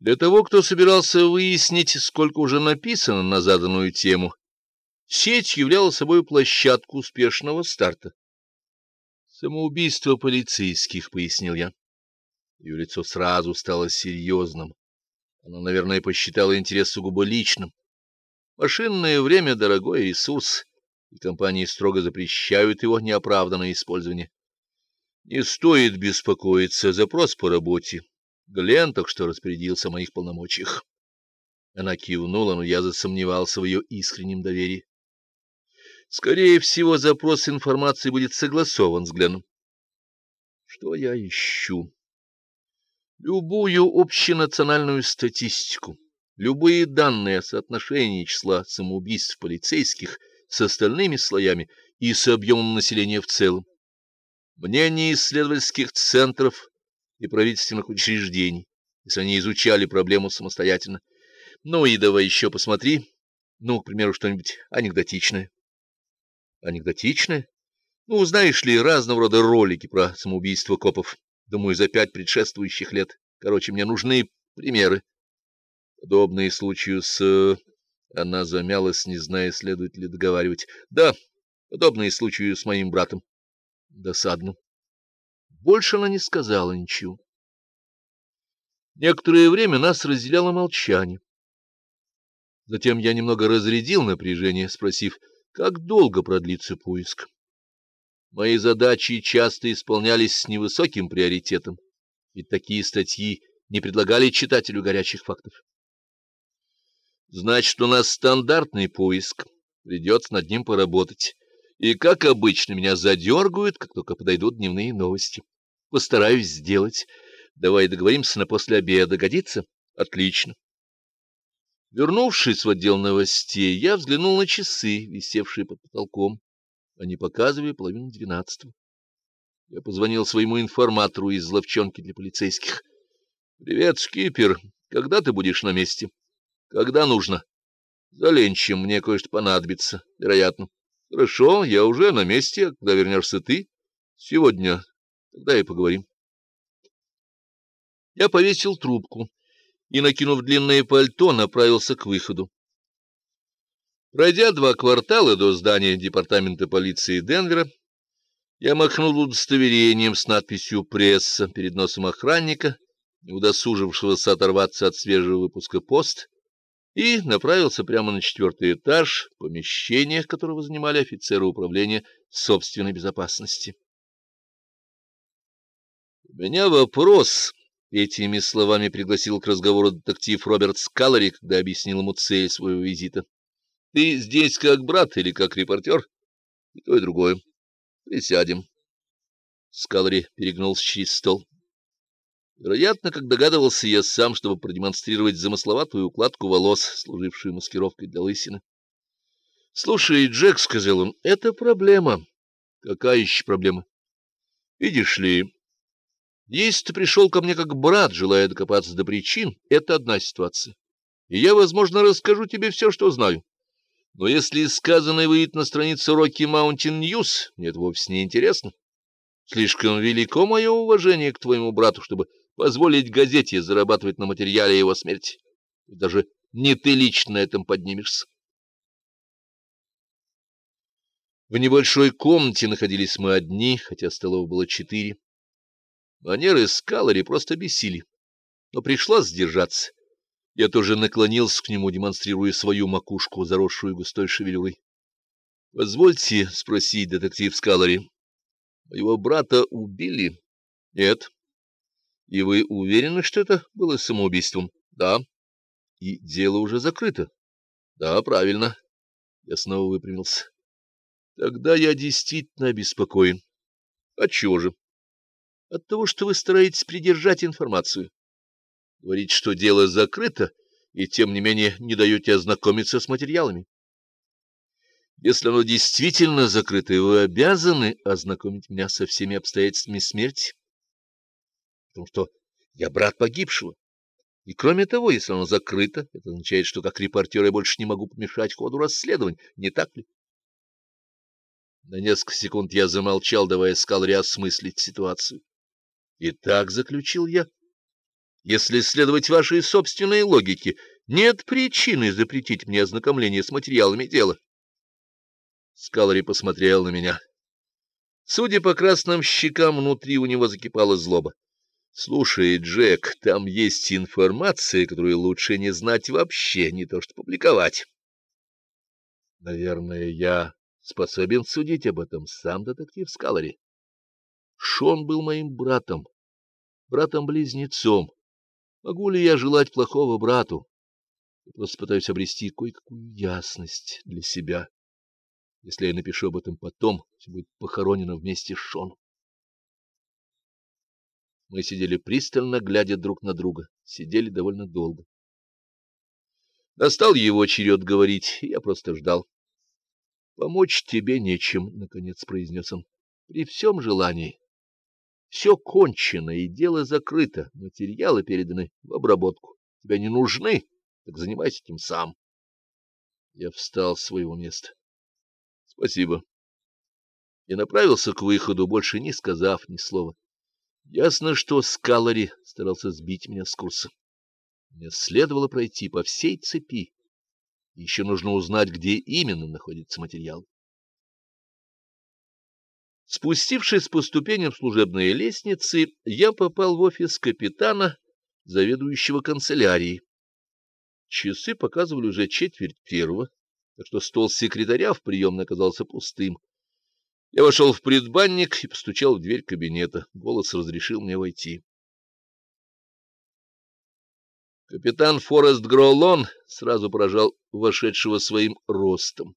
Для того, кто собирался выяснить, сколько уже написано на заданную тему, сеть являла собой площадку успешного старта. «Самоубийство полицейских», — пояснил я. Ее лицо сразу стало серьезным. Она, наверное, посчитала интерес сугубо личным. Машинное время — дорогой ресурс, и компании строго запрещают его неоправданное использование. Не стоит беспокоиться, запрос по работе. Глен так что распорядился о моих полномочиях. Она кивнула, но я засомневался в ее искреннем доверии. Скорее всего, запрос информации будет согласован с Гленом. Что я ищу? Любую общенациональную статистику, любые данные о соотношении числа самоубийств полицейских с остальными слоями и с объемом населения в целом, мнение исследовательских центров и правительственных учреждений, если они изучали проблему самостоятельно. Ну и давай еще посмотри, ну, к примеру, что-нибудь анекдотичное. Анекдотичное? Ну, знаешь ли, разного рода ролики про самоубийство копов. Думаю, за пять предшествующих лет. Короче, мне нужны примеры. Подобные случаи с... Она замялась, не зная, следует ли договаривать. Да, подобные случаи с моим братом. Досадно. Больше она не сказала ничего. Некоторое время нас разделяло молчание. Затем я немного разрядил напряжение, спросив, как долго продлится поиск. Мои задачи часто исполнялись с невысоким приоритетом, ведь такие статьи не предлагали читателю горячих фактов. Значит, у нас стандартный поиск, придется над ним поработать. И, как обычно, меня задергают, как только подойдут дневные новости. Постараюсь сделать. Давай договоримся на после обеда. Годится? Отлично. Вернувшись в отдел новостей, я взглянул на часы, висевшие под потолком. Они показывали половину двенадцатого. Я позвонил своему информатору из ловчонки для полицейских. — Привет, шкипер. Когда ты будешь на месте? — Когда нужно? — За ленчем мне кое-что понадобится, вероятно. — Хорошо, я уже на месте. Когда вернешься ты? — Сегодня. Тогда и поговорим. Я повесил трубку и, накинув длинное пальто, направился к выходу. Пройдя два квартала до здания департамента полиции Денвера, я махнул удостоверением с надписью «Пресса» перед носом охранника, удосужившегося оторваться от свежего выпуска «Пост», и направился прямо на четвертый этаж, помещение которого занимали офицеры управления собственной безопасности. — У меня вопрос, — этими словами пригласил к разговору детектив Роберт Скаллери, когда объяснил ему цель своего визита. — Ты здесь как брат или как репортер? — И то, и другое. — Присядем. Скаллери перегнулся через стол. Вероятно, как догадывался я сам, чтобы продемонстрировать замысловатую укладку волос, служившую маскировкой для лысины. — Слушай, Джек, — сказал он, — это проблема. — Какая еще проблема? — Видишь ли, если ты пришел ко мне как брат, желая докопаться до причин, это одна ситуация. И я, возможно, расскажу тебе все, что знаю. Но если сказанное выйдет на страницу Rocky Mountain News, мне это вовсе не интересно. Слишком велико мое уважение к твоему брату, чтобы позволить газете зарабатывать на материале его смерти. И даже не ты лично на этом поднимешься. В небольшой комнате находились мы одни, хотя столов было четыре. Манеры Скаллари просто бесили, но пришлось сдержаться. Я тоже наклонился к нему, демонстрируя свою макушку, заросшую густой шевелюрой. — Позвольте спросить, детектив Скаллари, моего брата убили? — Нет. И вы уверены, что это было самоубийством? Да. И дело уже закрыто? Да, правильно. Я снова выпрямился. Тогда я действительно обеспокоен. А чего же? От того, что вы стараетесь придержать информацию. Говорить, что дело закрыто, и тем не менее не даете ознакомиться с материалами. Если оно действительно закрыто, вы обязаны ознакомить меня со всеми обстоятельствами смерти потому что я брат погибшего. И кроме того, если оно закрыто, это означает, что как репортер я больше не могу помешать ходу расследования, не так ли? На несколько секунд я замолчал, давая Скалри осмыслить ситуацию. И так заключил я. Если следовать вашей собственной логике, нет причины запретить мне ознакомление с материалами дела. Скалари посмотрел на меня. Судя по красным щекам, внутри у него закипала злоба. Слушай, Джек, там есть информация, которую лучше не знать вообще, не то что публиковать. Наверное, я способен судить об этом сам детектив Скалари. Шон был моим братом, братом-близнецом. Могу ли я желать плохого брату? Я просто пытаюсь обрести кое-какую ясность для себя. Если я напишу об этом потом, все будет похоронено вместе с Шоном. Мы сидели пристально, глядя друг на друга. Сидели довольно долго. Настал его черед говорить, я просто ждал. — Помочь тебе нечем, — наконец произнес он, — при всем желании. Все кончено, и дело закрыто, материалы переданы в обработку. Тебя не нужны, так занимайся этим сам. Я встал с своего места. — Спасибо. И направился к выходу, больше не сказав ни слова. Ясно, что Скалари старался сбить меня с курса. Мне следовало пройти по всей цепи. Еще нужно узнать, где именно находится материал. Спустившись по ступеням служебной лестницы, я попал в офис капитана, заведующего канцелярией. Часы показывали уже четверть первого, так что стол секретаря в приемной оказался пустым. Я вошел в предбанник и постучал в дверь кабинета. Голос разрешил мне войти. Капитан Форест Гролон сразу поражал вошедшего своим ростом.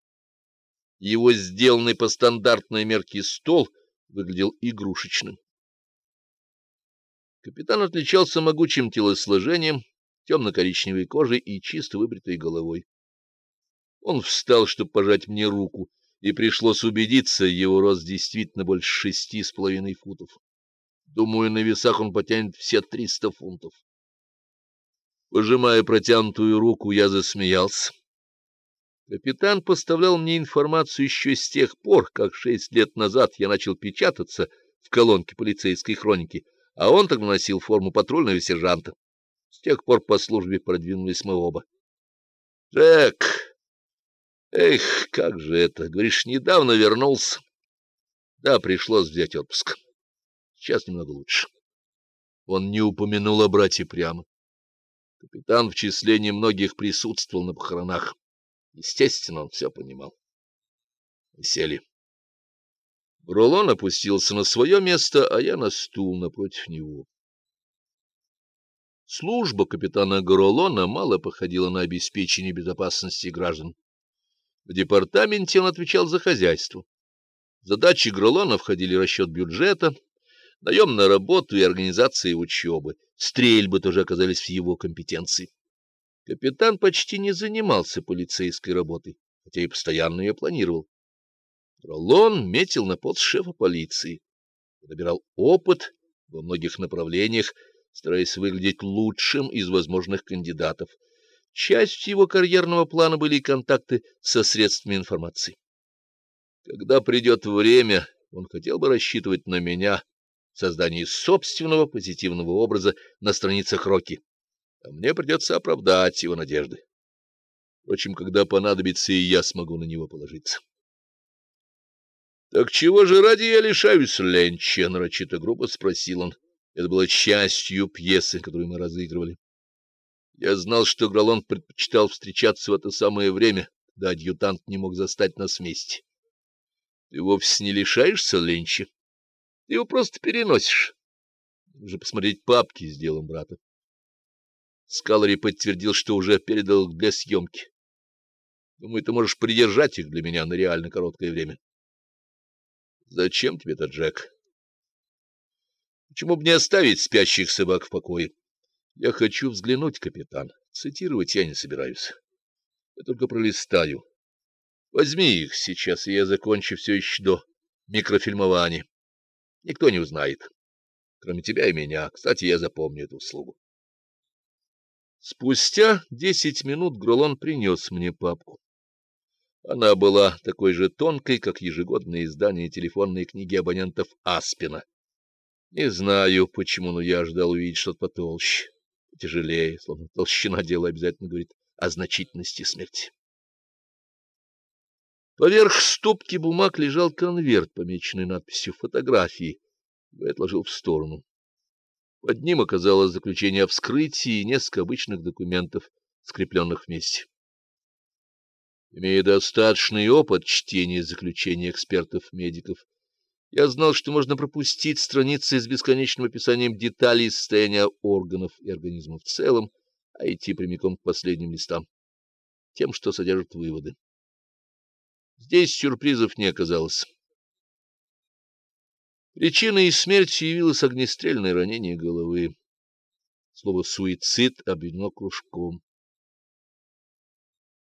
Его сделанный по стандартной мерке стол выглядел игрушечным. Капитан отличался могучим телосложением, темно-коричневой кожей и чисто выбритой головой. Он встал, чтобы пожать мне руку, и пришлось убедиться, его рост действительно больше шести с половиной футов. Думаю, на весах он потянет все триста фунтов. Пожимая протянутую руку, я засмеялся. Капитан поставлял мне информацию еще с тех пор, как шесть лет назад я начал печататься в колонке полицейской хроники, а он тогда носил форму патрульного сержанта. С тех пор по службе продвинулись мы оба. — Джек! Эх, как же это, говоришь, недавно вернулся. Да, пришлось взять отпуск. Сейчас немного лучше. Он не упомянул о брате прямо. Капитан в числе немногих присутствовал на похоронах. Естественно, он все понимал. Мы сели. Брулон опустился на свое место, а я на стул напротив него. Служба капитана Горолона мало походила на обеспечение безопасности граждан. В департаменте он отвечал за хозяйство. Задачи Гролона входили расчет бюджета, наем на работу и организация учебы. Стрельбы тоже оказались в его компетенции. Капитан почти не занимался полицейской работой, хотя и постоянно ее планировал. Гролон метил на пост шефа полиции, набирал опыт во многих направлениях, стараясь выглядеть лучшим из возможных кандидатов — Частью его карьерного плана были контакты со средствами информации. Когда придет время, он хотел бы рассчитывать на меня в создании собственного позитивного образа на страницах Рокки, а мне придется оправдать его надежды. Впрочем, когда понадобится, и я смогу на него положиться. — Так чего же ради я лишаюсь ленча? — нарочито грубо спросил он. Это было частью пьесы, которую мы разыгрывали. Я знал, что Гролон предпочитал встречаться в это самое время, когда адъютант не мог застать нас вместе. Ты вовсе не лишаешься ленча. Ты его просто переносишь. Уже посмотреть папки с делом брата. Скалари подтвердил, что уже передал их для съемки. Думаю, ты можешь придержать их для меня на реально короткое время. Зачем тебе это, Джек? Почему бы не оставить спящих собак в покое? Я хочу взглянуть, капитан. Цитировать я не собираюсь. Я только пролистаю. Возьми их сейчас, и я закончу все еще до микрофильмования. Никто не узнает, кроме тебя и меня. Кстати, я запомню эту услугу. Спустя десять минут Гролон принес мне папку. Она была такой же тонкой, как ежегодное издание телефонной книги абонентов Аспина. Не знаю, почему, но я ожидал увидеть что-то потолще. Тяжелее, словно толщина дела обязательно говорит о значительности смерти. Поверх стопки бумаг лежал конверт, помеченный надписью «Фотографии». Я отложил в сторону. Под ним оказалось заключение о вскрытии и несколько обычных документов, скрепленных вместе. Имея достаточный опыт чтения заключений экспертов-медиков, я знал, что можно пропустить страницы с бесконечным описанием деталей состояния органов и организма в целом, а идти прямиком к последним листам, тем, что содержат выводы. Здесь сюрпризов не оказалось. Причиной смерти явилось огнестрельное ранение головы. Слово «суицид» обведено кружком.